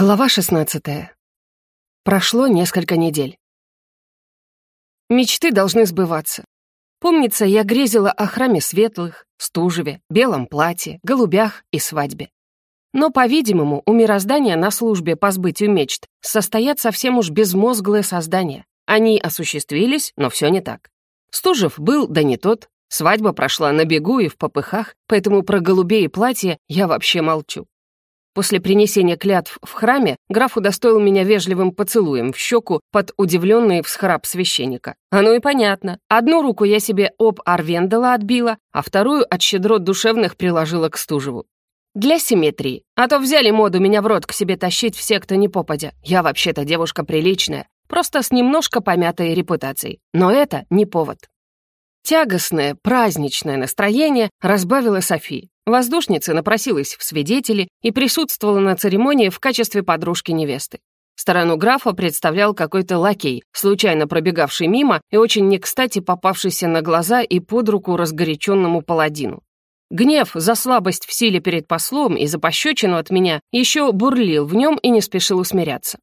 Глава 16. Прошло несколько недель. Мечты должны сбываться. Помнится, я грезила о храме светлых, стужеве, белом платье, голубях и свадьбе. Но, по-видимому, у мироздания на службе по сбытию мечт состоят совсем уж безмозглые создания. Они осуществились, но все не так. Стужев был, да не тот, свадьба прошла на бегу и в попыхах, поэтому про голубей и платье я вообще молчу. После принесения клятв в храме граф удостоил меня вежливым поцелуем в щеку под удивленный всхрап священника. Оно и понятно. Одну руку я себе об Арвендела отбила, а вторую от щедрот душевных приложила к Стужеву. Для симметрии. А то взяли моду меня в рот к себе тащить все, кто не попадя. Я вообще-то девушка приличная, просто с немножко помятой репутацией. Но это не повод. Тягостное, праздничное настроение разбавила Софи. Воздушница напросилась в свидетели и присутствовала на церемонии в качестве подружки невесты. Сторону графа представлял какой-то лакей, случайно пробегавший мимо и очень не кстати попавшийся на глаза и под руку разгоряченному паладину. Гнев за слабость в силе перед послом и за пощечину от меня еще бурлил в нем и не спешил усмиряться.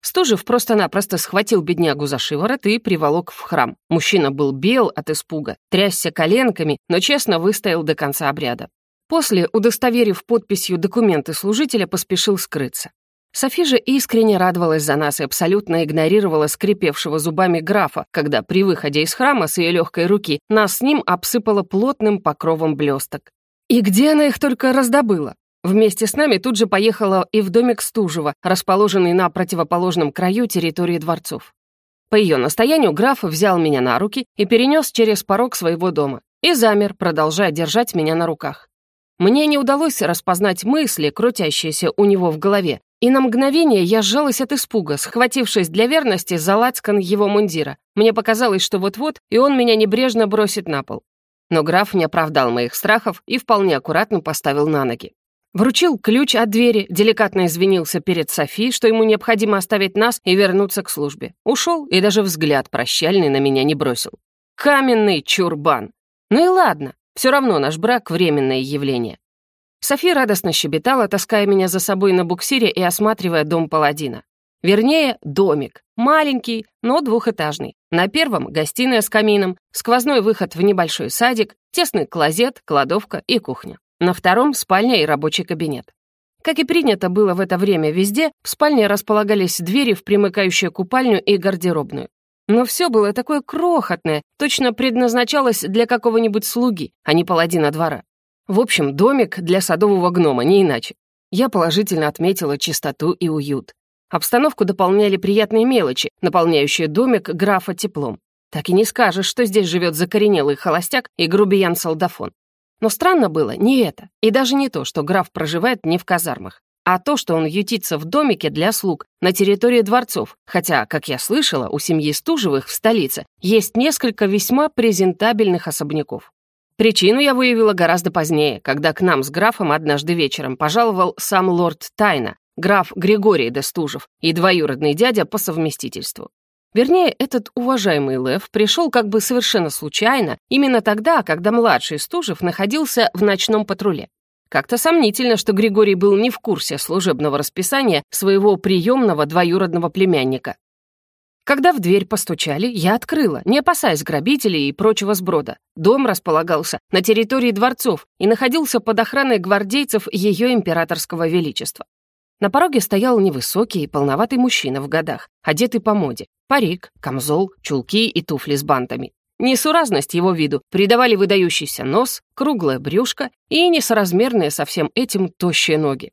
Стужев просто-напросто схватил беднягу за шиворот и приволок в храм. Мужчина был бел от испуга, трясся коленками, но честно выстоял до конца обряда. После, удостоверив подписью документы служителя, поспешил скрыться. Софи же искренне радовалась за нас и абсолютно игнорировала скрипевшего зубами графа, когда при выходе из храма с ее легкой руки нас с ним обсыпала плотным покровом блесток. И где она их только раздобыла? Вместе с нами тут же поехала и в домик Стужева, расположенный на противоположном краю территории дворцов. По ее настоянию граф взял меня на руки и перенес через порог своего дома. И замер, продолжая держать меня на руках. Мне не удалось распознать мысли, крутящиеся у него в голове, и на мгновение я сжалась от испуга, схватившись для верности за лацкан его мундира. Мне показалось, что вот-вот, и он меня небрежно бросит на пол. Но граф не оправдал моих страхов и вполне аккуратно поставил на ноги. Вручил ключ от двери, деликатно извинился перед Софи, что ему необходимо оставить нас и вернуться к службе. Ушел и даже взгляд прощальный на меня не бросил. Каменный чурбан. Ну и ладно, все равно наш брак — временное явление. Софи радостно щебетала, таская меня за собой на буксире и осматривая дом паладина. Вернее, домик. Маленький, но двухэтажный. На первом — гостиная с камином, сквозной выход в небольшой садик, тесный клозет, кладовка и кухня. На втором — спальня и рабочий кабинет. Как и принято было в это время везде, в спальне располагались двери в примыкающую купальню и гардеробную. Но все было такое крохотное, точно предназначалось для какого-нибудь слуги, а не паладина двора. В общем, домик для садового гнома, не иначе. Я положительно отметила чистоту и уют. Обстановку дополняли приятные мелочи, наполняющие домик графа теплом. Так и не скажешь, что здесь живет закоренелый холостяк и грубиян-солдафон. Но странно было не это, и даже не то, что граф проживает не в казармах, а то, что он ютится в домике для слуг на территории дворцов, хотя, как я слышала, у семьи Стужевых в столице есть несколько весьма презентабельных особняков. Причину я выявила гораздо позднее, когда к нам с графом однажды вечером пожаловал сам лорд Тайна, граф Григорий де Стужев и двоюродный дядя по совместительству. Вернее, этот уважаемый Лев пришел как бы совершенно случайно, именно тогда, когда младший Стужев находился в ночном патруле. Как-то сомнительно, что Григорий был не в курсе служебного расписания своего приемного двоюродного племянника. Когда в дверь постучали, я открыла, не опасаясь грабителей и прочего сброда. Дом располагался на территории дворцов и находился под охраной гвардейцев Ее Императорского Величества. На пороге стоял невысокий и полноватый мужчина в годах, одетый по моде. Парик, камзол, чулки и туфли с бантами. Несуразность его виду придавали выдающийся нос, круглое брюшко и несоразмерные со всем этим тощие ноги.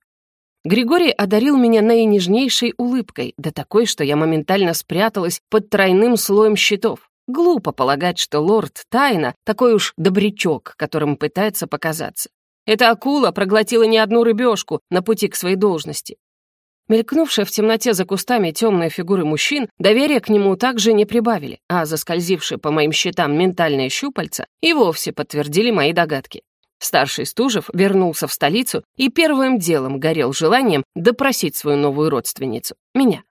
Григорий одарил меня наинежнейшей улыбкой, да такой, что я моментально спряталась под тройным слоем щитов. Глупо полагать, что лорд Тайна такой уж добрячок, которым пытается показаться. Эта акула проглотила не одну рыбешку на пути к своей должности. Мелькнувшие в темноте за кустами темные фигуры мужчин доверия к нему также не прибавили, а заскользившие по моим щитам ментальные щупальца и вовсе подтвердили мои догадки. Старший Стужев вернулся в столицу и первым делом горел желанием допросить свою новую родственницу, меня.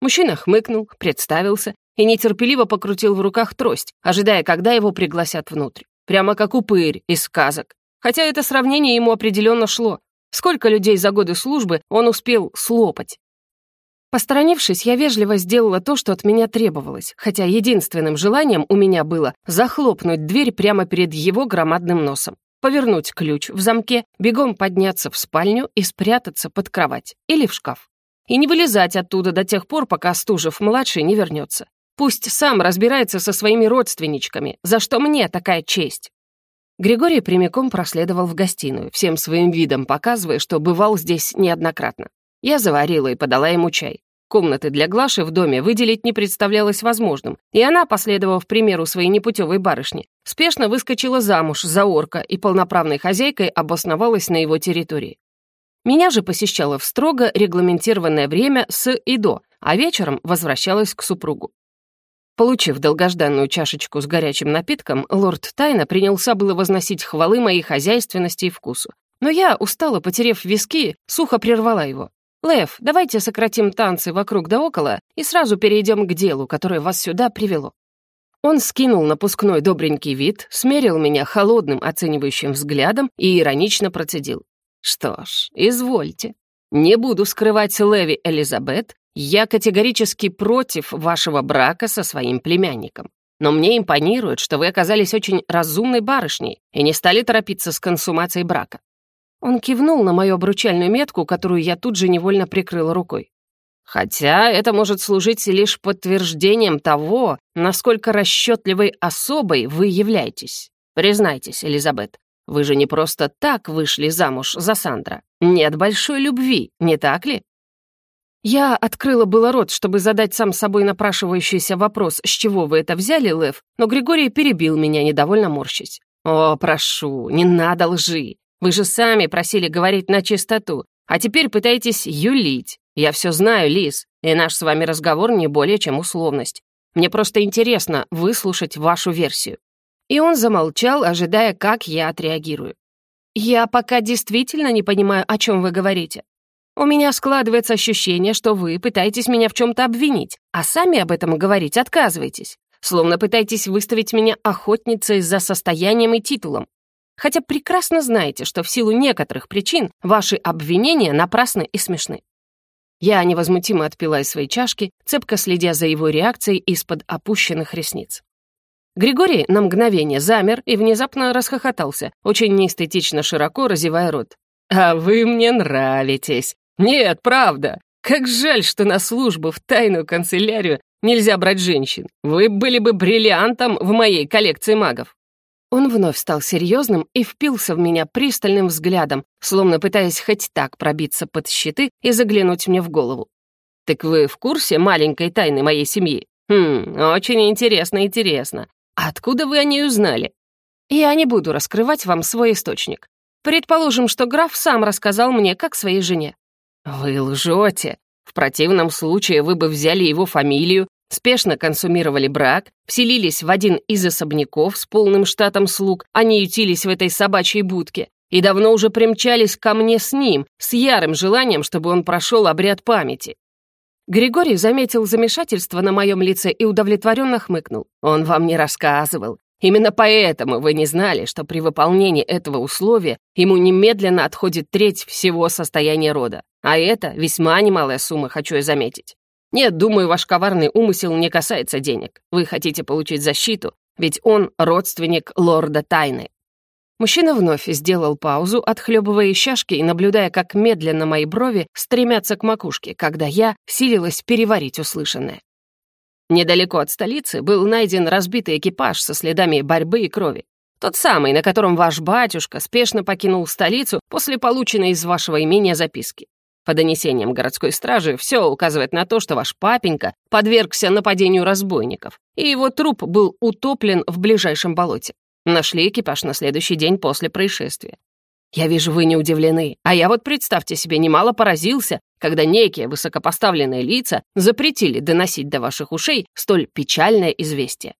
Мужчина хмыкнул, представился и нетерпеливо покрутил в руках трость, ожидая, когда его пригласят внутрь. Прямо как упырь из сказок. Хотя это сравнение ему определенно шло. Сколько людей за годы службы он успел слопать? Посторонившись, я вежливо сделала то, что от меня требовалось, хотя единственным желанием у меня было захлопнуть дверь прямо перед его громадным носом, повернуть ключ в замке, бегом подняться в спальню и спрятаться под кровать или в шкаф. И не вылезать оттуда до тех пор, пока Стужев-младший не вернется. Пусть сам разбирается со своими родственничками, за что мне такая честь. Григорий прямиком проследовал в гостиную, всем своим видом показывая, что бывал здесь неоднократно. Я заварила и подала ему чай. Комнаты для Глаши в доме выделить не представлялось возможным, и она, последовав примеру своей непутевой барышни, спешно выскочила замуж за орка и полноправной хозяйкой обосновалась на его территории. Меня же посещала в строго регламентированное время с и до, а вечером возвращалась к супругу. Получив долгожданную чашечку с горячим напитком, лорд Тайна принялся было возносить хвалы моей хозяйственности и вкусу. Но я, устало потерев виски, сухо прервала его. «Лев, давайте сократим танцы вокруг да около и сразу перейдем к делу, которое вас сюда привело». Он скинул напускной добренький вид, смерил меня холодным оценивающим взглядом и иронично процедил. «Что ж, извольте. Не буду скрывать Леви Элизабет, я категорически против вашего брака со своим племянником. Но мне импонирует, что вы оказались очень разумной барышней и не стали торопиться с консумацией брака. Он кивнул на мою обручальную метку, которую я тут же невольно прикрыла рукой. Хотя это может служить лишь подтверждением того, насколько расчетливой особой вы являетесь. Признайтесь, Элизабет, вы же не просто так вышли замуж за Сандра. Нет большой любви, не так ли? Я открыла было рот, чтобы задать сам собой напрашивающийся вопрос, с чего вы это взяли, Лев, но Григорий перебил меня, недовольно морщись. «О, прошу, не надо лжи. Вы же сами просили говорить на чистоту, а теперь пытаетесь юлить. Я все знаю, Лис, и наш с вами разговор не более чем условность. Мне просто интересно выслушать вашу версию». И он замолчал, ожидая, как я отреагирую. «Я пока действительно не понимаю, о чем вы говорите. У меня складывается ощущение, что вы пытаетесь меня в чем-то обвинить, а сами об этом говорить отказываетесь, словно пытаетесь выставить меня охотницей за состоянием и титулом хотя прекрасно знаете, что в силу некоторых причин ваши обвинения напрасны и смешны. Я невозмутимо отпила из своей чашки, цепко следя за его реакцией из-под опущенных ресниц. Григорий на мгновение замер и внезапно расхохотался, очень неэстетично широко разевая рот. «А вы мне нравитесь! Нет, правда! Как жаль, что на службу в тайную канцелярию нельзя брать женщин. Вы были бы бриллиантом в моей коллекции магов». Он вновь стал серьезным и впился в меня пристальным взглядом, словно пытаясь хоть так пробиться под щиты и заглянуть мне в голову. «Так вы в курсе маленькой тайны моей семьи? Хм, очень интересно, интересно. Откуда вы о ней узнали?» «Я не буду раскрывать вам свой источник. Предположим, что граф сам рассказал мне, как своей жене». «Вы лжете. В противном случае вы бы взяли его фамилию спешно консумировали брак, вселились в один из особняков с полным штатом слуг, они ютились в этой собачьей будке, и давно уже примчались ко мне с ним, с ярым желанием, чтобы он прошел обряд памяти. Григорий заметил замешательство на моем лице и удовлетворенно хмыкнул. Он вам не рассказывал. Именно поэтому вы не знали, что при выполнении этого условия ему немедленно отходит треть всего состояния рода. А это весьма немалая сумма, хочу я заметить. Нет, думаю, ваш коварный умысел не касается денег. Вы хотите получить защиту, ведь он родственник лорда Тайны». Мужчина вновь сделал паузу, отхлебывая из чашки и наблюдая, как медленно мои брови стремятся к макушке, когда я силилась переварить услышанное. Недалеко от столицы был найден разбитый экипаж со следами борьбы и крови. Тот самый, на котором ваш батюшка спешно покинул столицу после полученной из вашего имения записки. По донесениям городской стражи, все указывает на то, что ваш папенька подвергся нападению разбойников, и его труп был утоплен в ближайшем болоте. Нашли экипаж на следующий день после происшествия. Я вижу, вы не удивлены, а я вот, представьте себе, немало поразился, когда некие высокопоставленные лица запретили доносить до ваших ушей столь печальное известие.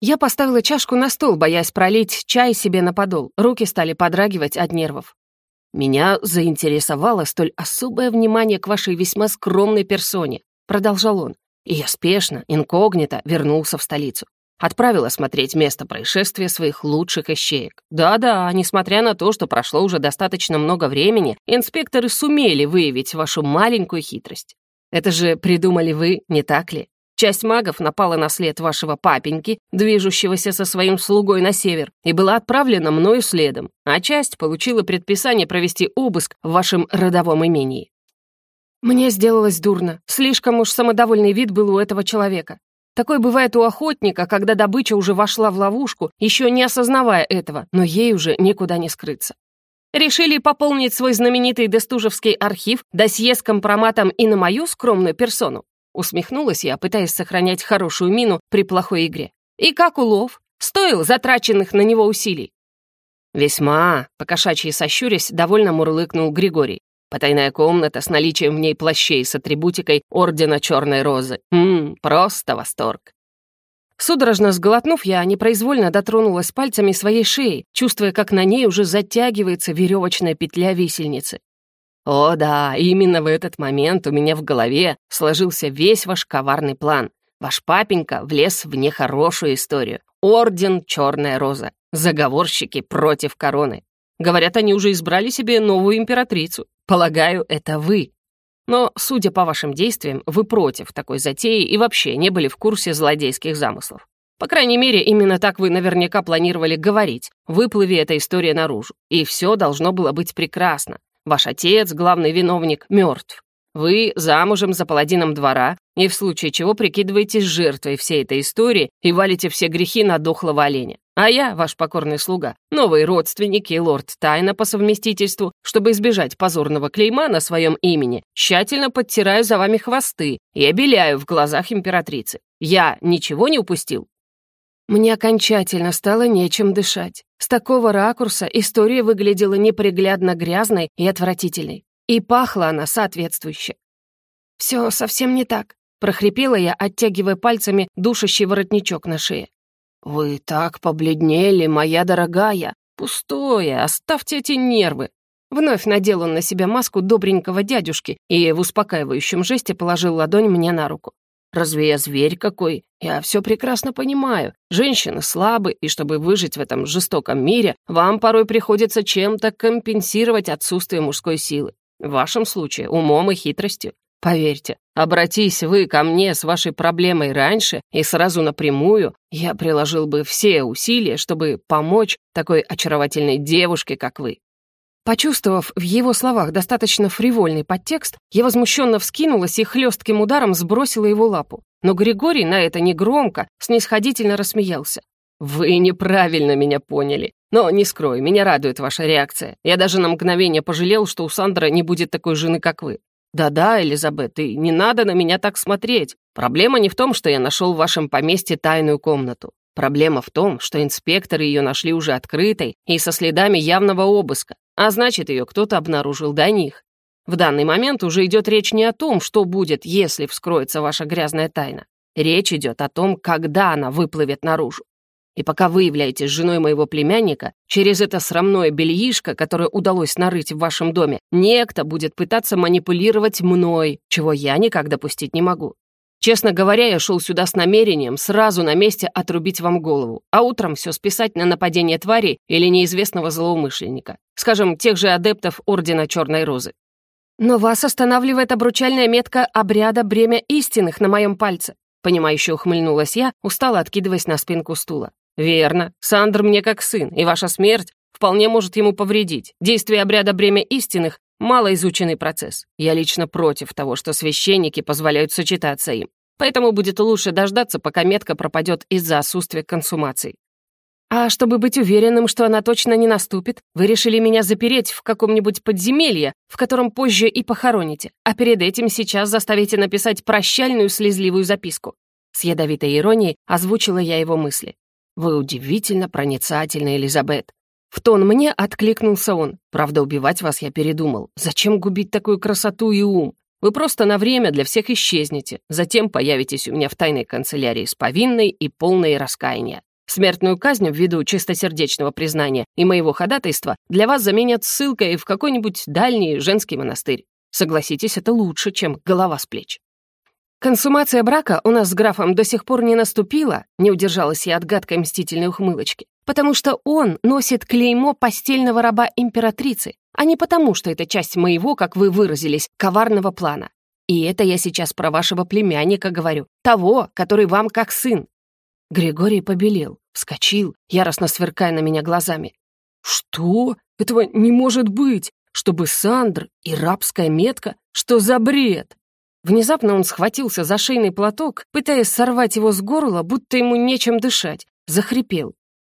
Я поставила чашку на стол, боясь пролить чай себе на подол. Руки стали подрагивать от нервов. «Меня заинтересовало столь особое внимание к вашей весьма скромной персоне», продолжал он, и я спешно, инкогнито вернулся в столицу. Отправил осмотреть место происшествия своих лучших ищеек. Да-да, несмотря на то, что прошло уже достаточно много времени, инспекторы сумели выявить вашу маленькую хитрость. Это же придумали вы, не так ли? Часть магов напала на след вашего папеньки, движущегося со своим слугой на север, и была отправлена мною следом, а часть получила предписание провести обыск в вашем родовом имении. Мне сделалось дурно. Слишком уж самодовольный вид был у этого человека. Такой бывает у охотника, когда добыча уже вошла в ловушку, еще не осознавая этого, но ей уже никуда не скрыться. Решили пополнить свой знаменитый Дестужевский архив досье с компроматом и на мою скромную персону? Усмехнулась я, пытаясь сохранять хорошую мину при плохой игре. И как улов? Стоил затраченных на него усилий? Весьма, покошачьи сощурясь, довольно мурлыкнул Григорий. Потайная комната с наличием в ней плащей с атрибутикой Ордена Черной Розы. Ммм, просто восторг. Судорожно сглотнув, я непроизвольно дотронулась пальцами своей шеи, чувствуя, как на ней уже затягивается веревочная петля висельницы. О да, именно в этот момент у меня в голове сложился весь ваш коварный план. Ваш папенька влез в нехорошую историю. Орден Черная Роза. Заговорщики против короны. Говорят, они уже избрали себе новую императрицу. Полагаю, это вы. Но, судя по вашим действиям, вы против такой затеи и вообще не были в курсе злодейских замыслов. По крайней мере, именно так вы наверняка планировали говорить, выплыви эта история наружу. И все должно было быть прекрасно. Ваш отец, главный виновник, мертв. Вы замужем за паладином двора и в случае чего прикидываетесь жертвой всей этой истории и валите все грехи на дохлого оленя. А я, ваш покорный слуга, новый родственник и лорд Тайна по совместительству, чтобы избежать позорного клейма на своем имени, тщательно подтираю за вами хвосты и обеляю в глазах императрицы. Я ничего не упустил?» Мне окончательно стало нечем дышать. С такого ракурса история выглядела неприглядно грязной и отвратительной. И пахла она соответствующе. «Все совсем не так», — прохрипела я, оттягивая пальцами душащий воротничок на шее. «Вы так побледнели, моя дорогая! Пустое, оставьте эти нервы!» Вновь надел он на себя маску добренького дядюшки и в успокаивающем жесте положил ладонь мне на руку. «Разве я зверь какой? Я все прекрасно понимаю. Женщины слабы, и чтобы выжить в этом жестоком мире, вам порой приходится чем-то компенсировать отсутствие мужской силы. В вашем случае умом и хитростью. Поверьте, обратись вы ко мне с вашей проблемой раньше и сразу напрямую, я приложил бы все усилия, чтобы помочь такой очаровательной девушке, как вы». Почувствовав в его словах достаточно фривольный подтекст, я возмущенно вскинулась и хлестким ударом сбросила его лапу. Но Григорий на это негромко, снисходительно рассмеялся. «Вы неправильно меня поняли. Но не скрою, меня радует ваша реакция. Я даже на мгновение пожалел, что у Сандра не будет такой жены, как вы. «Да-да, Элизабет, и не надо на меня так смотреть. Проблема не в том, что я нашел в вашем поместье тайную комнату. Проблема в том, что инспекторы ее нашли уже открытой и со следами явного обыска, а значит, ее кто-то обнаружил до них. В данный момент уже идет речь не о том, что будет, если вскроется ваша грязная тайна. Речь идет о том, когда она выплывет наружу. И пока вы являетесь женой моего племянника, через это срамное бельишко, которое удалось нарыть в вашем доме, некто будет пытаться манипулировать мной, чего я никак допустить не могу. Честно говоря, я шел сюда с намерением сразу на месте отрубить вам голову, а утром все списать на нападение твари или неизвестного злоумышленника, скажем, тех же адептов Ордена Черной Розы. Но вас останавливает обручальная метка обряда бремя истинных на моем пальце. Понимающе ухмыльнулась я, устало откидываясь на спинку стула. «Верно. Сандр мне как сын, и ваша смерть вполне может ему повредить. Действие обряда бремя истинных — малоизученный процесс. Я лично против того, что священники позволяют сочетаться им. Поэтому будет лучше дождаться, пока метка пропадет из-за отсутствия консумации. А чтобы быть уверенным, что она точно не наступит, вы решили меня запереть в каком-нибудь подземелье, в котором позже и похороните, а перед этим сейчас заставите написать прощальную слезливую записку. С ядовитой иронией озвучила я его мысли. «Вы удивительно проницательны, Элизабет». В тон мне откликнулся он. «Правда, убивать вас я передумал. Зачем губить такую красоту и ум? Вы просто на время для всех исчезнете. Затем появитесь у меня в тайной канцелярии с повинной и полной раскаяния. Смертную казнь ввиду чистосердечного признания и моего ходатайства для вас заменят ссылкой в какой-нибудь дальний женский монастырь. Согласитесь, это лучше, чем голова с плеч. Консумация брака у нас с графом до сих пор не наступила, не удержалась я от гадкой мстительной ухмылочки, потому что он носит клеймо постельного раба императрицы, а не потому, что это часть моего, как вы выразились, коварного плана. И это я сейчас про вашего племянника говорю, того, который вам как сын». Григорий побелел, вскочил, яростно сверкая на меня глазами. «Что? Этого не может быть! Чтобы Сандр и рабская метка? Что за бред?» Внезапно он схватился за шейный платок, пытаясь сорвать его с горла, будто ему нечем дышать, захрипел.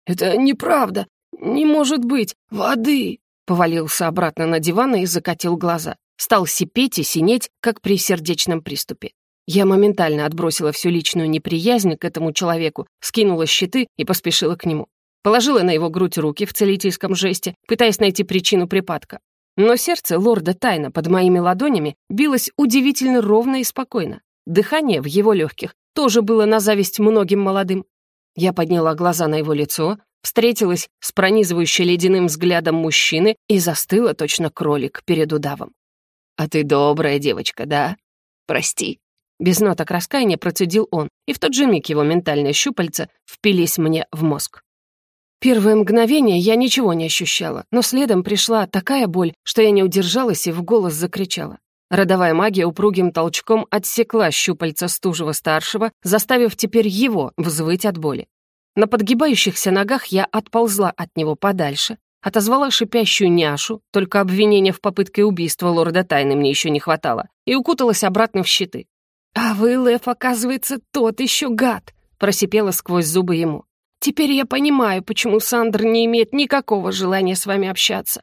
«Это неправда! Не может быть! Воды!» Повалился обратно на диван и закатил глаза. Стал сипеть и синеть, как при сердечном приступе. Я моментально отбросила всю личную неприязнь к этому человеку, скинула щиты и поспешила к нему. Положила на его грудь руки в целительском жесте, пытаясь найти причину припадка. Но сердце лорда Тайна под моими ладонями билось удивительно ровно и спокойно. Дыхание в его легких тоже было на зависть многим молодым. Я подняла глаза на его лицо, встретилась с пронизывающей ледяным взглядом мужчины и застыла точно кролик перед удавом. «А ты добрая девочка, да? Прости». Без ноток раскаяния процедил он, и в тот же миг его ментальные щупальца впились мне в мозг. Первое мгновение я ничего не ощущала, но следом пришла такая боль, что я не удержалась и в голос закричала. Родовая магия упругим толчком отсекла щупальца стужего-старшего, заставив теперь его взвыть от боли. На подгибающихся ногах я отползла от него подальше, отозвала шипящую няшу, только обвинения в попытке убийства лорда Тайны мне еще не хватало, и укуталась обратно в щиты. «А вы, Лев, оказывается, тот еще гад!» просипела сквозь зубы ему. Теперь я понимаю, почему Сандр не имеет никакого желания с вами общаться».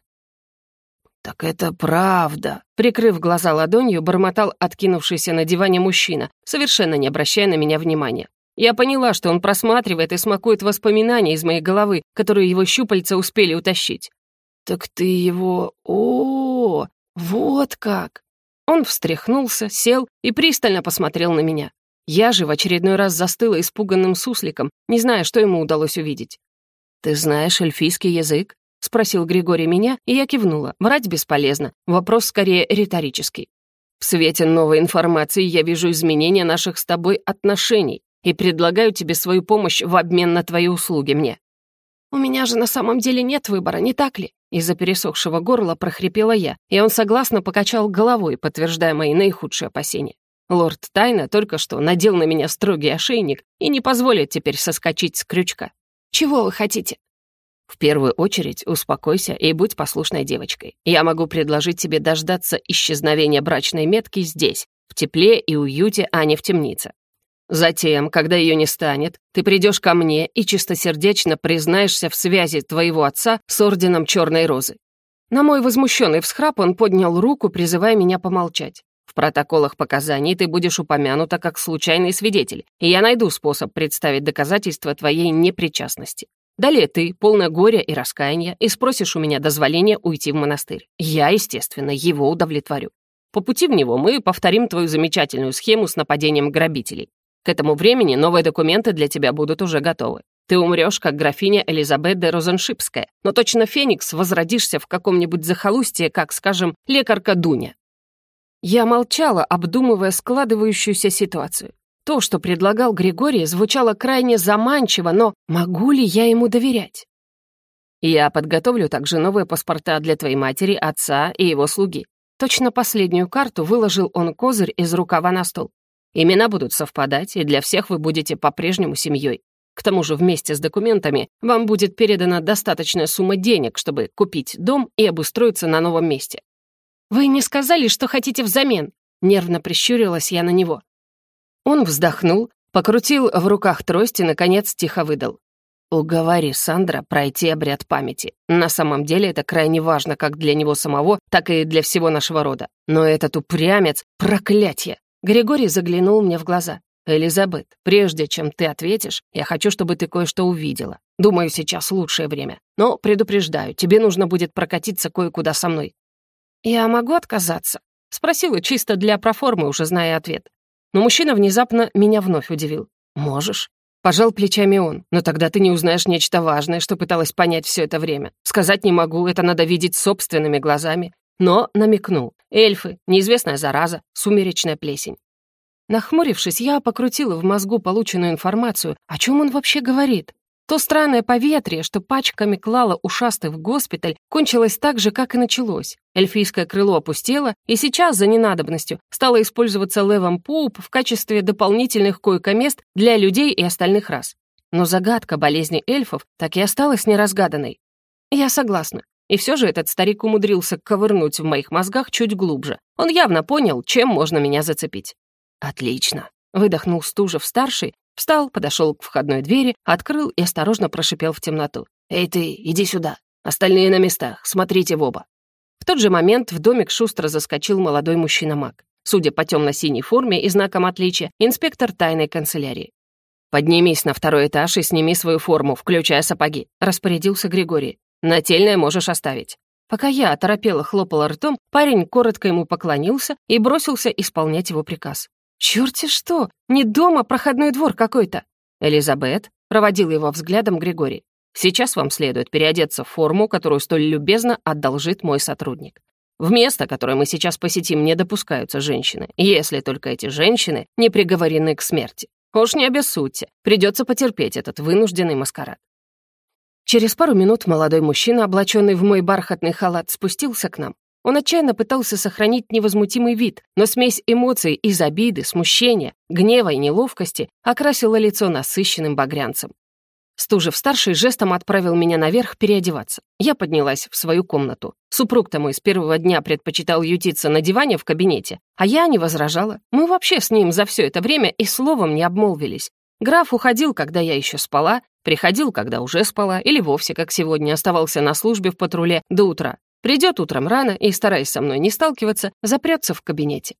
«Так это правда», — прикрыв глаза ладонью, бормотал откинувшийся на диване мужчина, совершенно не обращая на меня внимания. Я поняла, что он просматривает и смакует воспоминания из моей головы, которые его щупальца успели утащить. «Так ты его... о, вот как!» Он встряхнулся, сел и пристально посмотрел на меня. Я же в очередной раз застыла испуганным сусликом, не зная, что ему удалось увидеть. «Ты знаешь эльфийский язык?» — спросил Григорий меня, и я кивнула. Врать бесполезно, вопрос скорее риторический. «В свете новой информации я вижу изменения наших с тобой отношений и предлагаю тебе свою помощь в обмен на твои услуги мне». «У меня же на самом деле нет выбора, не так ли?» Из-за пересохшего горла прохрипела я, и он согласно покачал головой, подтверждая мои наихудшие опасения. Лорд Тайна только что надел на меня строгий ошейник и не позволит теперь соскочить с крючка. Чего вы хотите? В первую очередь успокойся и будь послушной девочкой. Я могу предложить тебе дождаться исчезновения брачной метки здесь, в тепле и уюте, а не в темнице. Затем, когда ее не станет, ты придешь ко мне и чистосердечно признаешься в связи твоего отца с орденом Черной Розы. На мой возмущенный всхрап он поднял руку, призывая меня помолчать. В протоколах показаний ты будешь упомянута как случайный свидетель, и я найду способ представить доказательства твоей непричастности. Далее ты, полное горя и раскаяния, и спросишь у меня дозволения уйти в монастырь. Я, естественно, его удовлетворю. По пути в него мы повторим твою замечательную схему с нападением грабителей. К этому времени новые документы для тебя будут уже готовы. Ты умрешь, как графиня Элизабет де Розеншипская, но точно Феникс возродишься в каком-нибудь захолустье, как, скажем, лекарка Дуня. Я молчала, обдумывая складывающуюся ситуацию. То, что предлагал Григорий, звучало крайне заманчиво, но могу ли я ему доверять? Я подготовлю также новые паспорта для твоей матери, отца и его слуги. Точно последнюю карту выложил он козырь из рукава на стол. Имена будут совпадать, и для всех вы будете по-прежнему семьей. К тому же вместе с документами вам будет передана достаточная сумма денег, чтобы купить дом и обустроиться на новом месте. «Вы не сказали, что хотите взамен?» Нервно прищурилась я на него. Он вздохнул, покрутил в руках трость и, наконец, тихо выдал. «Уговори Сандра пройти обряд памяти. На самом деле это крайне важно как для него самого, так и для всего нашего рода. Но этот упрямец — проклятие!» Григорий заглянул мне в глаза. «Элизабет, прежде чем ты ответишь, я хочу, чтобы ты кое-что увидела. Думаю, сейчас лучшее время. Но предупреждаю, тебе нужно будет прокатиться кое-куда со мной. «Я могу отказаться?» — спросила чисто для проформы, уже зная ответ. Но мужчина внезапно меня вновь удивил. «Можешь?» Пожал плечами он. «Но тогда ты не узнаешь нечто важное, что пыталась понять все это время. Сказать не могу, это надо видеть собственными глазами». Но намекнул. Эльфы, неизвестная зараза, сумеречная плесень. Нахмурившись, я покрутила в мозгу полученную информацию. О чем он вообще говорит? То странное поветрие, что пачками клало ушастых в госпиталь, кончилось так же, как и началось. Эльфийское крыло опустело, и сейчас, за ненадобностью, стало использоваться Левом Поуп в качестве дополнительных койко-мест для людей и остальных рас. Но загадка болезни эльфов так и осталась неразгаданной. Я согласна. И все же этот старик умудрился ковырнуть в моих мозгах чуть глубже. Он явно понял, чем можно меня зацепить. «Отлично», — выдохнул Стужев-старший, Встал, подошел к входной двери, открыл и осторожно прошипел в темноту. «Эй ты, иди сюда. Остальные на местах, смотрите в оба». В тот же момент в домик шустро заскочил молодой мужчина-маг. Судя по темно-синей форме и знакам отличия, инспектор тайной канцелярии. «Поднимись на второй этаж и сними свою форму, включая сапоги», — распорядился Григорий. «Нательное можешь оставить». Пока я оторопела хлопала ртом, парень коротко ему поклонился и бросился исполнять его приказ. «Чёрти что! Не дома, проходной двор какой-то!» «Элизабет», — проводил его взглядом Григорий, «сейчас вам следует переодеться в форму, которую столь любезно одолжит мой сотрудник. В место, которое мы сейчас посетим, не допускаются женщины, если только эти женщины не приговорены к смерти. Уж не обессудьте, придется потерпеть этот вынужденный маскарад». Через пару минут молодой мужчина, облаченный в мой бархатный халат, спустился к нам. Он отчаянно пытался сохранить невозмутимый вид, но смесь эмоций из обиды, смущения, гнева и неловкости окрасила лицо насыщенным багрянцем. Стужев-старший жестом отправил меня наверх переодеваться. Я поднялась в свою комнату. Супруг-то мой с первого дня предпочитал ютиться на диване в кабинете, а я не возражала. Мы вообще с ним за все это время и словом не обмолвились. Граф уходил, когда я еще спала, приходил, когда уже спала, или вовсе, как сегодня, оставался на службе в патруле до утра. Придет утром рано и, стараясь со мной не сталкиваться, запрется в кабинете.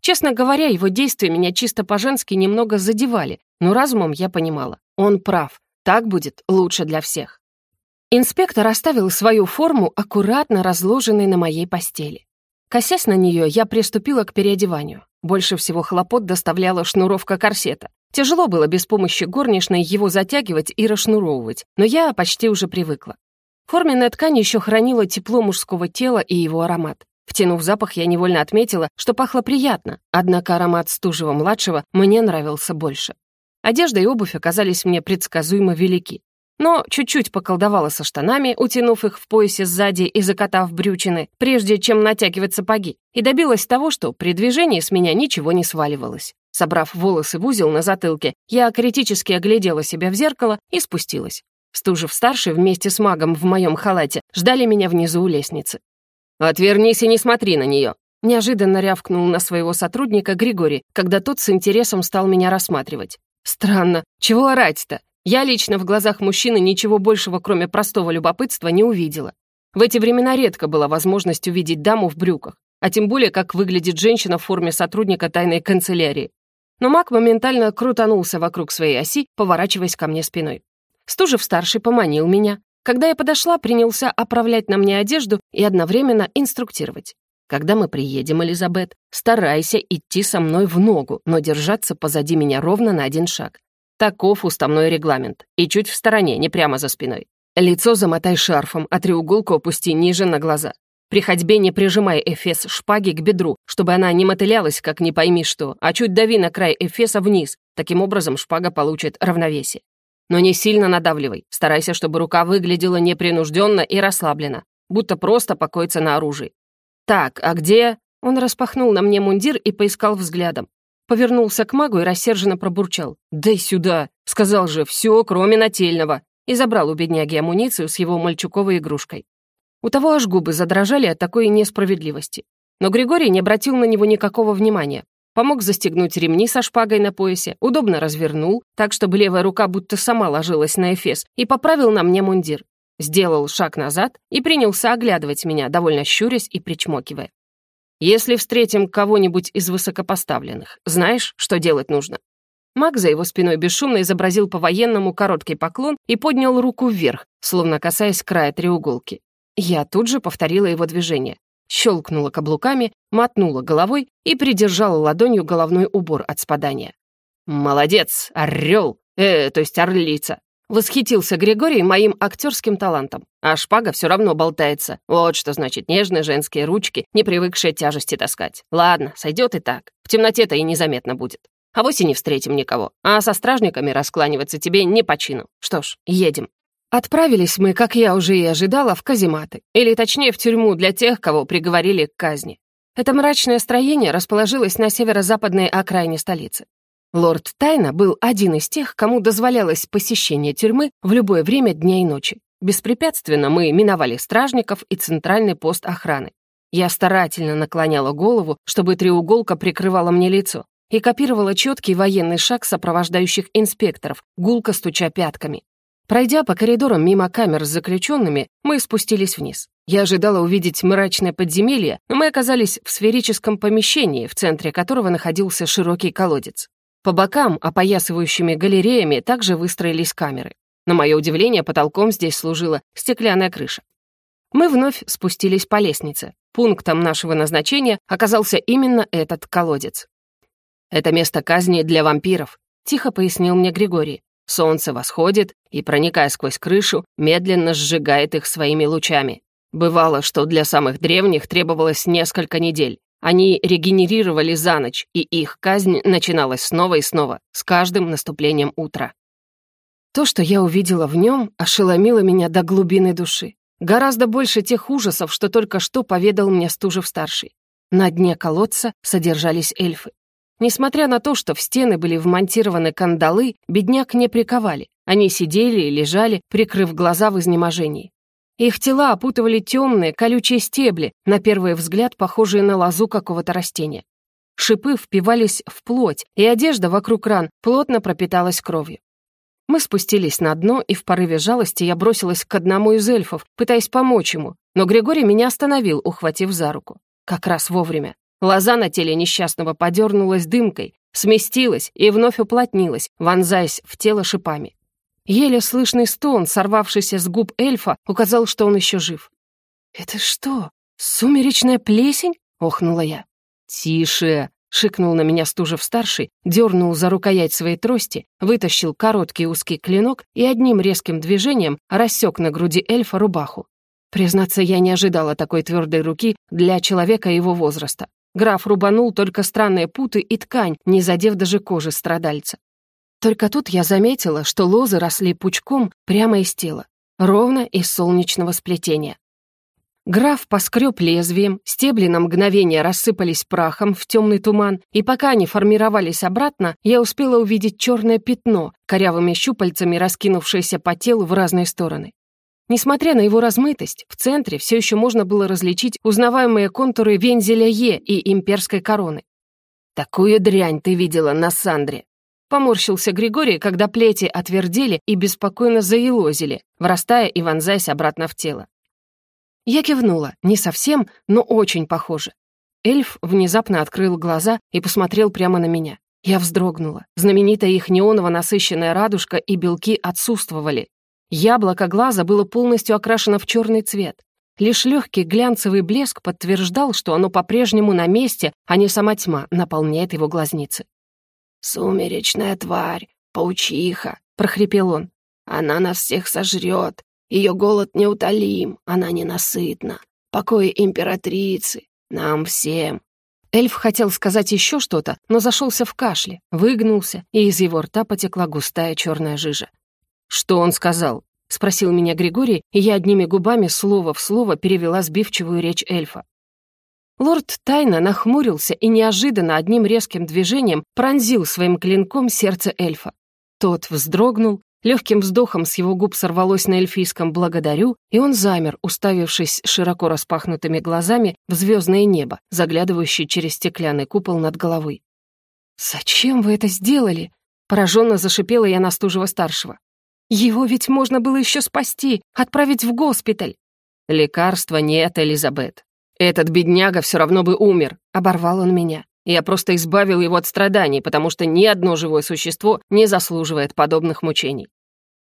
Честно говоря, его действия меня чисто по-женски немного задевали, но разумом я понимала. Он прав. Так будет лучше для всех. Инспектор оставил свою форму, аккуратно разложенной на моей постели. Косясь на нее, я приступила к переодеванию. Больше всего хлопот доставляла шнуровка корсета. Тяжело было без помощи горничной его затягивать и расшнуровывать, но я почти уже привыкла. Форменная ткань еще хранила тепло мужского тела и его аромат. Втянув запах, я невольно отметила, что пахло приятно, однако аромат Стужева-младшего мне нравился больше. Одежда и обувь оказались мне предсказуемо велики. Но чуть-чуть поколдовала со штанами, утянув их в поясе сзади и закатав брючины, прежде чем натягивать сапоги, и добилась того, что при движении с меня ничего не сваливалось. Собрав волосы в узел на затылке, я критически оглядела себя в зеркало и спустилась. Стужев-старший вместе с магом в моем халате ждали меня внизу у лестницы. «Отвернись и не смотри на нее!» Неожиданно рявкнул на своего сотрудника Григорий, когда тот с интересом стал меня рассматривать. «Странно, чего орать-то? Я лично в глазах мужчины ничего большего, кроме простого любопытства, не увидела. В эти времена редко была возможность увидеть даму в брюках, а тем более, как выглядит женщина в форме сотрудника тайной канцелярии. Но маг моментально крутанулся вокруг своей оси, поворачиваясь ко мне спиной. Стужев-старший поманил меня. Когда я подошла, принялся оправлять на мне одежду и одновременно инструктировать. Когда мы приедем, Элизабет, старайся идти со мной в ногу, но держаться позади меня ровно на один шаг. Таков уставной регламент. И чуть в стороне, не прямо за спиной. Лицо замотай шарфом, а треуголку опусти ниже на глаза. При ходьбе не прижимай эфес шпаги к бедру, чтобы она не мотылялась, как не пойми что, а чуть дави на край эфеса вниз. Таким образом шпага получит равновесие. Но не сильно надавливай. Старайся, чтобы рука выглядела непринужденно и расслабленно, будто просто покоится на оружии. Так, а где... Он распахнул на мне мундир и поискал взглядом. Повернулся к магу и рассерженно пробурчал. «Дай сюда!» Сказал же, все, кроме нательного. И забрал у бедняги амуницию с его мальчуковой игрушкой. У того аж губы задрожали от такой несправедливости. Но Григорий не обратил на него никакого внимания. Помог застегнуть ремни со шпагой на поясе, удобно развернул, так, чтобы левая рука будто сама ложилась на эфес, и поправил на мне мундир. Сделал шаг назад и принялся оглядывать меня, довольно щурясь и причмокивая. «Если встретим кого-нибудь из высокопоставленных, знаешь, что делать нужно?» Маг за его спиной бесшумно изобразил по-военному короткий поклон и поднял руку вверх, словно касаясь края треуголки. Я тут же повторила его движение щелкнула каблуками, мотнула головой и придержала ладонью головной убор от спадания. «Молодец, орел, э, то есть орлица!» Восхитился Григорий моим актерским талантом. А шпага все равно болтается. Вот что значит нежные женские ручки, не привыкшие тяжести таскать. Ладно, сойдет и так. В темноте-то и незаметно будет. А вось и не встретим никого. А со стражниками раскланиваться тебе не по чину. Что ж, едем. Отправились мы, как я уже и ожидала, в казематы. Или точнее, в тюрьму для тех, кого приговорили к казни. Это мрачное строение расположилось на северо-западной окраине столицы. Лорд Тайна был один из тех, кому дозволялось посещение тюрьмы в любое время дня и ночи. Беспрепятственно мы миновали стражников и центральный пост охраны. Я старательно наклоняла голову, чтобы треуголка прикрывала мне лицо, и копировала четкий военный шаг сопровождающих инспекторов, гулко стуча пятками. Пройдя по коридорам мимо камер с заключенными, мы спустились вниз. Я ожидала увидеть мрачное подземелье, но мы оказались в сферическом помещении, в центре которого находился широкий колодец. По бокам, опоясывающими галереями, также выстроились камеры. На мое удивление, потолком здесь служила стеклянная крыша. Мы вновь спустились по лестнице. Пунктом нашего назначения оказался именно этот колодец. «Это место казни для вампиров», — тихо пояснил мне Григорий. «Солнце восходит и, проникая сквозь крышу, медленно сжигает их своими лучами. Бывало, что для самых древних требовалось несколько недель. Они регенерировали за ночь, и их казнь начиналась снова и снова, с каждым наступлением утра. То, что я увидела в нем, ошеломило меня до глубины души. Гораздо больше тех ужасов, что только что поведал мне Стужев-старший. На дне колодца содержались эльфы. Несмотря на то, что в стены были вмонтированы кандалы, бедняк не приковали. Они сидели и лежали, прикрыв глаза в изнеможении. Их тела опутывали темные, колючие стебли, на первый взгляд похожие на лозу какого-то растения. Шипы впивались в плоть, и одежда вокруг ран плотно пропиталась кровью. Мы спустились на дно, и в порыве жалости я бросилась к одному из эльфов, пытаясь помочь ему, но Григорий меня остановил, ухватив за руку. Как раз вовремя. Лоза на теле несчастного подернулась дымкой, сместилась и вновь уплотнилась, вонзаясь в тело шипами. Еле слышный стон, сорвавшийся с губ эльфа, указал, что он еще жив. «Это что, сумеречная плесень?» — охнула я. «Тише!» Шикнул на меня Стужев-старший, дернул за рукоять своей трости, вытащил короткий узкий клинок и одним резким движением рассек на груди эльфа рубаху. Признаться, я не ожидала такой твердой руки для человека его возраста. Граф рубанул только странные путы и ткань, не задев даже кожи страдальца. Только тут я заметила, что лозы росли пучком прямо из тела, ровно из солнечного сплетения. Граф поскреб лезвием, стебли на мгновение рассыпались прахом в темный туман, и пока они формировались обратно, я успела увидеть черное пятно, корявыми щупальцами раскинувшееся по телу в разные стороны. Несмотря на его размытость, в центре все еще можно было различить узнаваемые контуры вензеля Е и имперской короны. «Такую дрянь ты видела на Сандре!» Поморщился Григорий, когда плети отвердели и беспокойно заелозили, врастая и вонзаясь обратно в тело. Я кивнула, не совсем, но очень похоже. Эльф внезапно открыл глаза и посмотрел прямо на меня. Я вздрогнула. Знаменитая их неоново-насыщенная радужка и белки отсутствовали. Яблоко глаза было полностью окрашено в черный цвет. Лишь легкий глянцевый блеск подтверждал, что оно по-прежнему на месте, а не сама тьма наполняет его глазницы. «Сумеречная тварь, паучиха», — прохрипел он. «Она нас всех сожрет, ее голод неутолим, она ненасытна. Покой императрицы, нам всем». Эльф хотел сказать еще что-то, но зашелся в кашле, выгнулся, и из его рта потекла густая черная жижа. «Что он сказал?» — спросил меня Григорий, и я одними губами слово в слово перевела сбивчивую речь эльфа. Лорд тайно нахмурился и неожиданно одним резким движением пронзил своим клинком сердце эльфа. Тот вздрогнул, Легким вздохом с его губ сорвалось на эльфийском «благодарю», и он замер, уставившись широко распахнутыми глазами в звездное небо, заглядывающее через стеклянный купол над головой. «Зачем вы это сделали?» — пораженно зашипела я на Стужева-старшего. «Его ведь можно было еще спасти, отправить в госпиталь». «Лекарства нет, Элизабет. Этот бедняга все равно бы умер», — оборвал он меня. Я просто избавил его от страданий, потому что ни одно живое существо не заслуживает подобных мучений.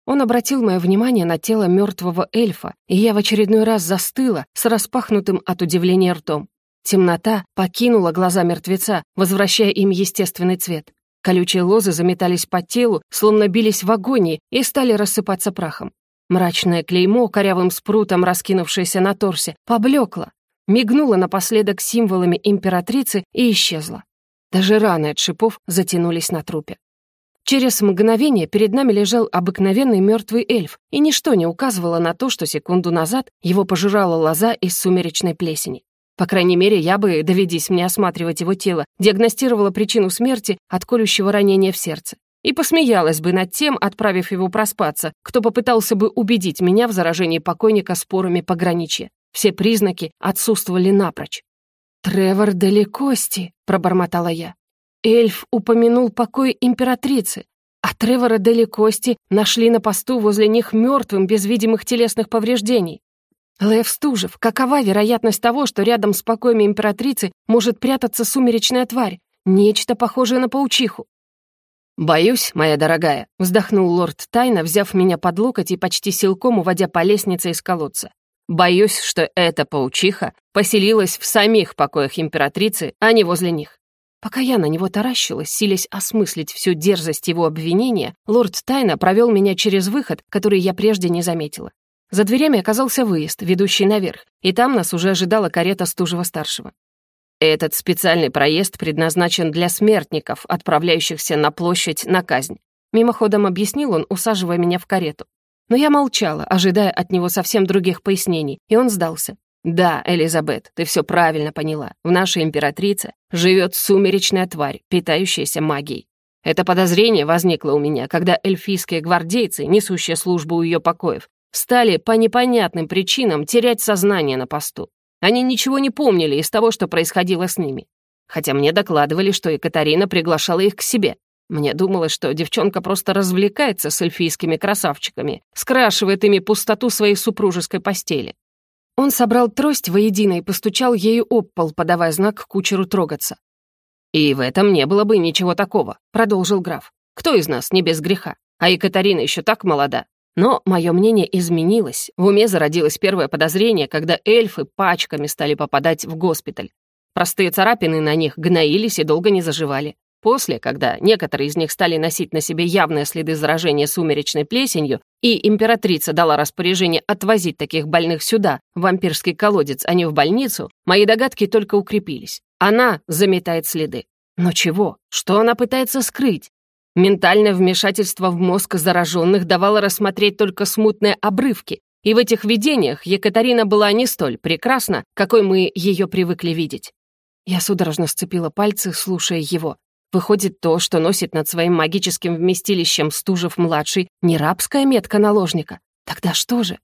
Он обратил мое внимание на тело мертвого эльфа, и я в очередной раз застыла с распахнутым от удивления ртом. Темнота покинула глаза мертвеца, возвращая им естественный цвет. Колючие лозы заметались по телу, словно бились в агонии и стали рассыпаться прахом. Мрачное клеймо, корявым спрутом раскинувшееся на торсе, поблекло, мигнула напоследок символами императрицы и исчезла. Даже раны от шипов затянулись на трупе. Через мгновение перед нами лежал обыкновенный мертвый эльф, и ничто не указывало на то, что секунду назад его пожирала лоза из сумеречной плесени. По крайней мере, я бы, доведись мне осматривать его тело, диагностировала причину смерти от колющего ранения в сердце. И посмеялась бы над тем, отправив его проспаться, кто попытался бы убедить меня в заражении покойника спорами пограничья. Все признаки отсутствовали напрочь. «Тревор Деликости», — пробормотала я. Эльф упомянул покой императрицы, а Тревора Деликости нашли на посту возле них мертвым без видимых телесных повреждений. Лев Стужев, какова вероятность того, что рядом с покоями императрицы может прятаться сумеречная тварь, нечто похожее на паучиху? «Боюсь, моя дорогая», — вздохнул лорд Тайна, взяв меня под локоть и почти силком уводя по лестнице из колодца. «Боюсь, что эта паучиха поселилась в самих покоях императрицы, а не возле них». Пока я на него таращилась, силясь осмыслить всю дерзость его обвинения, лорд Тайна провел меня через выход, который я прежде не заметила. За дверями оказался выезд, ведущий наверх, и там нас уже ожидала карета Стужева-старшего. Этот специальный проезд предназначен для смертников, отправляющихся на площадь на казнь. Мимоходом объяснил он, усаживая меня в карету. Но я молчала, ожидая от него совсем других пояснений, и он сдался. «Да, Элизабет, ты все правильно поняла. В нашей императрице живет сумеречная тварь, питающаяся магией. Это подозрение возникло у меня, когда эльфийские гвардейцы, несущие службу у ее покоев, стали по непонятным причинам терять сознание на посту. Они ничего не помнили из того, что происходило с ними. Хотя мне докладывали, что Екатерина приглашала их к себе. Мне думалось, что девчонка просто развлекается с эльфийскими красавчиками, скрашивает ими пустоту своей супружеской постели. Он собрал трость воедино и постучал ею об пол, подавая знак кучеру трогаться. «И в этом не было бы ничего такого», — продолжил граф. «Кто из нас не без греха? А Екатерина еще так молода. Но мое мнение изменилось. В уме зародилось первое подозрение, когда эльфы пачками стали попадать в госпиталь. Простые царапины на них гноились и долго не заживали. После, когда некоторые из них стали носить на себе явные следы заражения сумеречной плесенью, и императрица дала распоряжение отвозить таких больных сюда, в вампирский колодец, а не в больницу, мои догадки только укрепились. Она заметает следы. Но чего? Что она пытается скрыть? Ментальное вмешательство в мозг зараженных давало рассмотреть только смутные обрывки, и в этих видениях Екатерина была не столь прекрасна, какой мы ее привыкли видеть. Я судорожно сцепила пальцы, слушая его. Выходит, то, что носит над своим магическим вместилищем Стужев-младший, не рабская метка наложника. Тогда что же?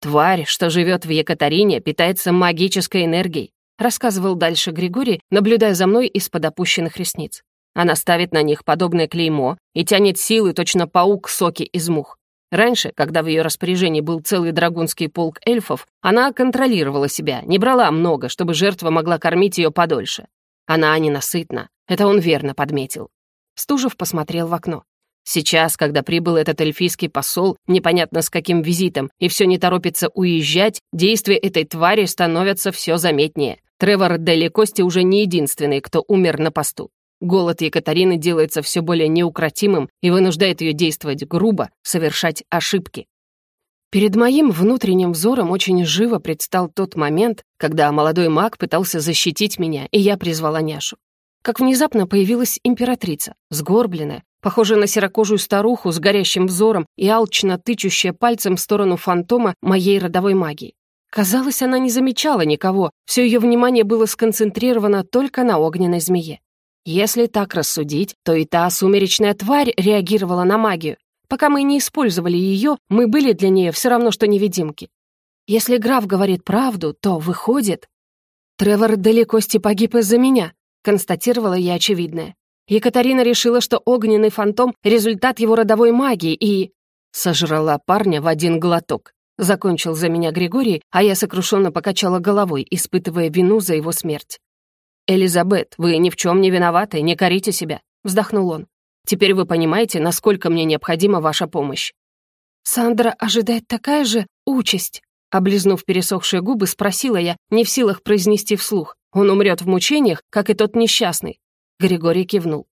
«Тварь, что живет в Екатерине, питается магической энергией», рассказывал дальше Григорий, наблюдая за мной из-под опущенных ресниц. Она ставит на них подобное клеймо и тянет силы точно паук соки из мух. Раньше, когда в ее распоряжении был целый драгунский полк эльфов, она контролировала себя, не брала много, чтобы жертва могла кормить ее подольше. Она ненасытна, это он верно подметил. Стужев посмотрел в окно. Сейчас, когда прибыл этот эльфийский посол, непонятно с каким визитом, и все не торопится уезжать, действия этой твари становятся все заметнее. Тревор Дели Кости уже не единственный, кто умер на посту. Голод Екатерины делается все более неукротимым и вынуждает ее действовать грубо, совершать ошибки. Перед моим внутренним взором очень живо предстал тот момент, когда молодой маг пытался защитить меня, и я призвала няшу. Как внезапно появилась императрица, сгорбленная, похожая на серокожую старуху с горящим взором и алчно тычущая пальцем в сторону фантома моей родовой магии. Казалось, она не замечала никого, все ее внимание было сконцентрировано только на огненной змее. Если так рассудить, то и та сумеречная тварь реагировала на магию. Пока мы не использовали ее, мы были для нее все равно, что невидимки. Если граф говорит правду, то выходит... Тревор Деликости погиб из-за меня, констатировала я очевидное. Екатерина решила, что огненный фантом — результат его родовой магии и... Сожрала парня в один глоток. Закончил за меня Григорий, а я сокрушенно покачала головой, испытывая вину за его смерть. «Элизабет, вы ни в чем не виноваты, не корите себя», — вздохнул он. «Теперь вы понимаете, насколько мне необходима ваша помощь». «Сандра ожидает такая же участь», — облизнув пересохшие губы, спросила я, не в силах произнести вслух. «Он умрет в мучениях, как и тот несчастный». Григорий кивнул.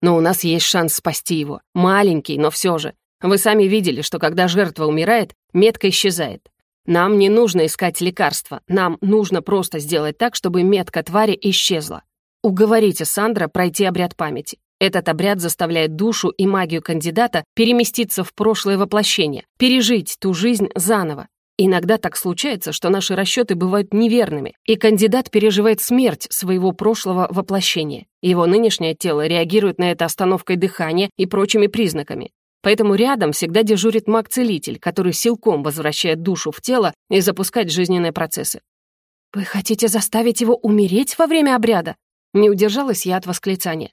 «Но у нас есть шанс спасти его. Маленький, но все же. Вы сами видели, что когда жертва умирает, метка исчезает. Нам не нужно искать лекарства, нам нужно просто сделать так, чтобы метка твари исчезла. уговорите Сандра пройти обряд памяти. Этот обряд заставляет душу и магию кандидата переместиться в прошлое воплощение, пережить ту жизнь заново. Иногда так случается, что наши расчеты бывают неверными, и кандидат переживает смерть своего прошлого воплощения. Его нынешнее тело реагирует на это остановкой дыхания и прочими признаками. Поэтому рядом всегда дежурит маг-целитель, который силком возвращает душу в тело и запускает жизненные процессы. «Вы хотите заставить его умереть во время обряда?» Не удержалась я от восклицания.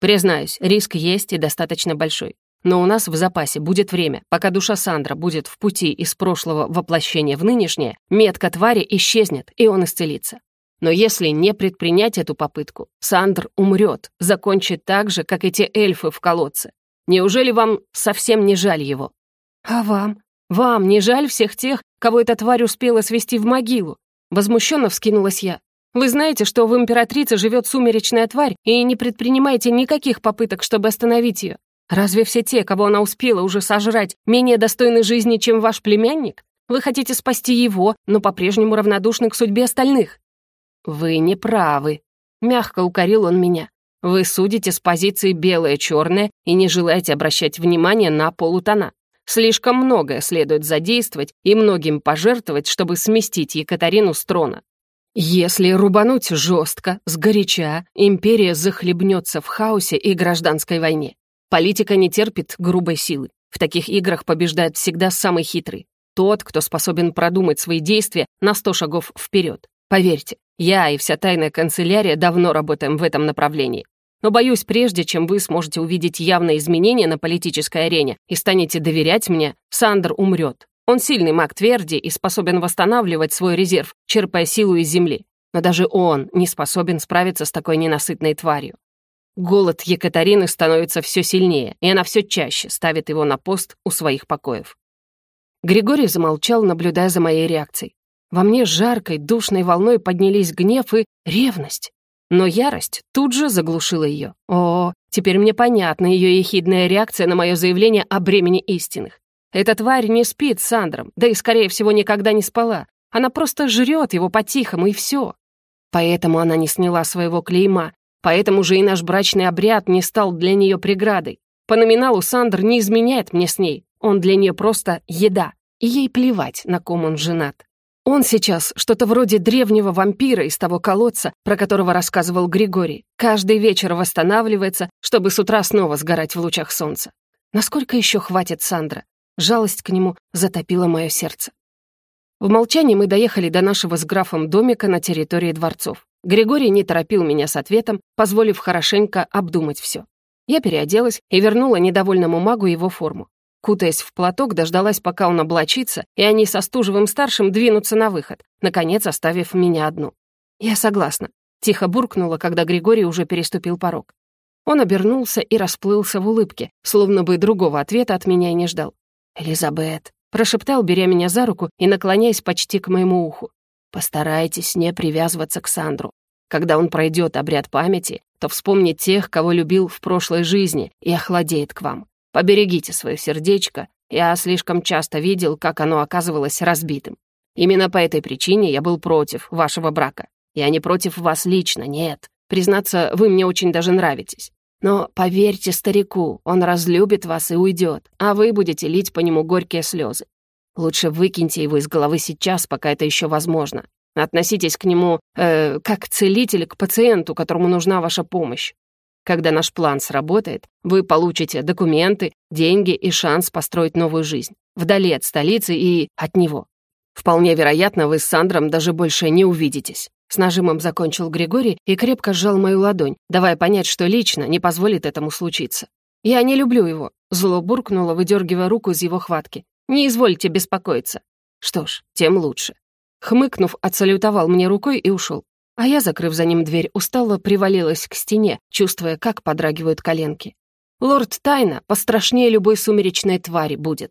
Признаюсь, риск есть и достаточно большой. Но у нас в запасе будет время, пока душа Сандра будет в пути из прошлого воплощения в нынешнее, метка твари исчезнет, и он исцелится. Но если не предпринять эту попытку, Сандр умрет, закончит так же, как эти эльфы в колодце. Неужели вам совсем не жаль его? А вам? Вам не жаль всех тех, кого эта тварь успела свести в могилу? Возмущенно вскинулась я. Вы знаете, что в императрице живет сумеречная тварь, и не предпринимаете никаких попыток, чтобы остановить ее. Разве все те, кого она успела уже сожрать, менее достойны жизни, чем ваш племянник? Вы хотите спасти его, но по-прежнему равнодушны к судьбе остальных. Вы не правы. Мягко укорил он меня. Вы судите с позиции белое-черное и не желаете обращать внимание на полутона. Слишком многое следует задействовать и многим пожертвовать, чтобы сместить Екатерину с трона. Если рубануть жестко, сгоряча, империя захлебнется в хаосе и гражданской войне. Политика не терпит грубой силы. В таких играх побеждает всегда самый хитрый. Тот, кто способен продумать свои действия на сто шагов вперед. Поверьте, я и вся тайная канцелярия давно работаем в этом направлении. Но боюсь, прежде чем вы сможете увидеть явные изменения на политической арене и станете доверять мне, Сандер умрет. Он сильный маг тверди и способен восстанавливать свой резерв, черпая силу из земли. Но даже он не способен справиться с такой ненасытной тварью. Голод Екатерины становится все сильнее, и она все чаще ставит его на пост у своих покоев. Григорий замолчал, наблюдая за моей реакцией. Во мне жаркой, душной волной поднялись гнев и ревность. Но ярость тут же заглушила ее. О, теперь мне понятна ее ехидная реакция на мое заявление о бремени истинных. Эта тварь не спит с Сандром, да и, скорее всего, никогда не спала. Она просто жрет его по-тихому, и все. Поэтому она не сняла своего клейма, поэтому же и наш брачный обряд не стал для нее преградой. По номиналу Сандр не изменяет мне с ней, он для нее просто еда, и ей плевать, на ком он женат. Он сейчас что-то вроде древнего вампира из того колодца, про которого рассказывал Григорий. Каждый вечер восстанавливается, чтобы с утра снова сгорать в лучах солнца. Насколько еще хватит Сандра? Жалость к нему затопила мое сердце. В молчании мы доехали до нашего с графом домика на территории дворцов. Григорий не торопил меня с ответом, позволив хорошенько обдумать все. Я переоделась и вернула недовольному магу его форму. Кутаясь в платок, дождалась, пока он облачится, и они со Стужевым-старшим двинутся на выход, наконец оставив меня одну. «Я согласна», — тихо буркнула, когда Григорий уже переступил порог. Он обернулся и расплылся в улыбке, словно бы другого ответа от меня и не ждал. «Элизабет», — прошептал, беря меня за руку и наклоняясь почти к моему уху. «Постарайтесь не привязываться к Сандру. Когда он пройдет обряд памяти, то вспомнит тех, кого любил в прошлой жизни, и охладеет к вам. Поберегите свое сердечко. Я слишком часто видел, как оно оказывалось разбитым. Именно по этой причине я был против вашего брака. Я не против вас лично, нет. Признаться, вы мне очень даже нравитесь. Но поверьте старику, он разлюбит вас и уйдет, а вы будете лить по нему горькие слезы. Лучше выкиньте его из головы сейчас, пока это еще возможно. Относитесь к нему э, как к целителю к пациенту, которому нужна ваша помощь. Когда наш план сработает, вы получите документы, деньги и шанс построить новую жизнь. Вдали от столицы и от него. Вполне вероятно, вы с Сандром даже больше не увидитесь. С нажимом закончил Григорий и крепко сжал мою ладонь, давая понять, что лично не позволит этому случиться. «Я не люблю его», — зло буркнула, выдергивая руку из его хватки. «Не извольте беспокоиться». «Что ж, тем лучше». Хмыкнув, отсалютовал мне рукой и ушел. А я, закрыв за ним дверь, устало привалилась к стене, чувствуя, как подрагивают коленки. Лорд Тайна пострашнее любой сумеречной твари будет.